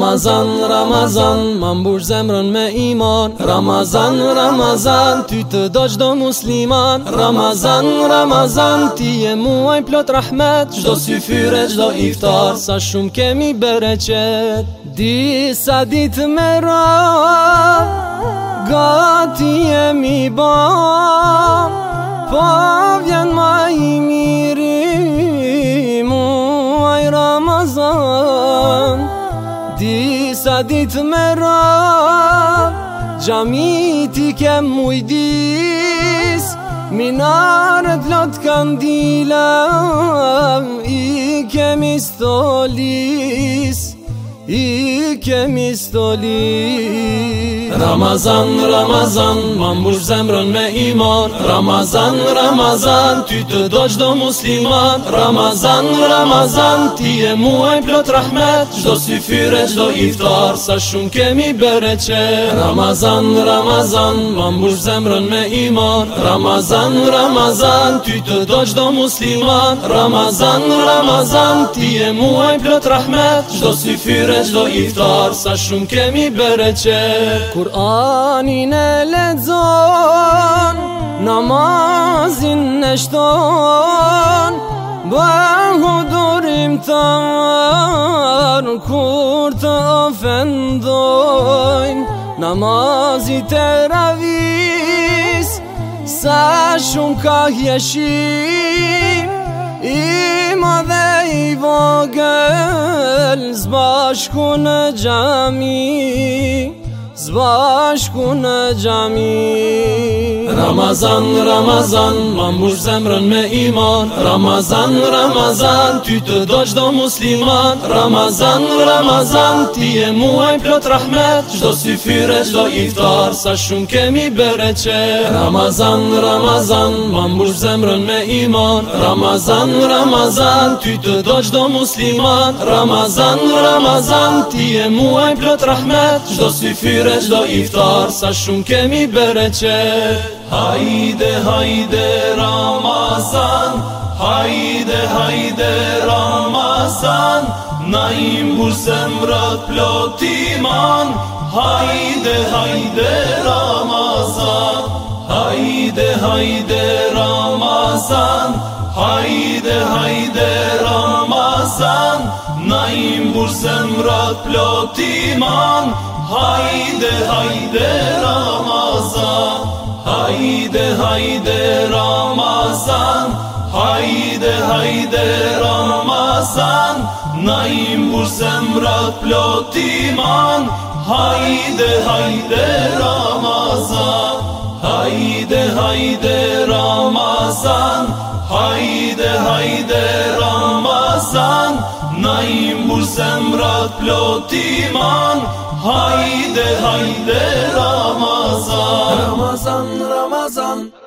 Ramazan, Ramazan, ma mbush zemrën me iman Ramazan, Ramazan, ty të do qdo musliman Ramazan, Ramazan, ti e muaj plot rahmet Qdo syfyre, fyre, qdo iftar, sa shumë kemi bereqet qet Disa dit me ra, gati e mi ba Pa po Sa ditë më ra gjamit i kem ujdis Minaret lot kandila, i kem i stolis I kem i stolis Ramazan, Ramazan, ma zemrën me iman Ramazan, Ramazan, ty të do musliman Ramazan, Ramazan, ti e muaj plot rahmet Qdo si fyre, qdo iftar, sa shumë kemi bereqe Ramazan, Ramazan, ma mbush zemrën me iman Ramazan, Ramazan, ty të musliman Ramazan, Ramazan, ti e muaj plot rahmet Qdo si fyre, qdo iftar, sa shumë kemi bereqe Kur Kur'anin e lezon, Namazin e shton Bëhë dorim të arë Kur të ofendojn Namazit e ravis Sa shumë ka hjeshim I ma dhe i vogel Zbashku në gjamim Zbashku në gjami Ramazan, Ramazan, ma mbush zemrën me iman Ramazan, Ramazan, ty të do qdo musliman Ramazan, Ramazan, ti e muaj plot rahmet Qdo si fyre, qdo iftar, sa shumë kemi bereqe Ramazan, Ramazan, ma mbush zemrën me iman Ramazan, Ramazan, ty të do qdo musliman Ramazan, Ramazan, ti e muaj plot rahmet Qdo si fyre, برج دا ایفتار سشون که میبره چه هایده هایده رامازان هایده هایده رامازان نایم بورسم راد پلوتیمان هایده هایده رامازان Haydi haydi Ramazan Haydi haydi Ramazan Naim bursem raplot iman Haydi haydi Ramazan Haydi haydi Ramazan Haydi haydi Ramazan Naim bursem raplot iman Haydi haydi Ramazan Haydi haydi Ramazan Haydi haydi Ramazan Naim bur zemrat plot iman Haydi haydi Ramazan Ramazan Ramazan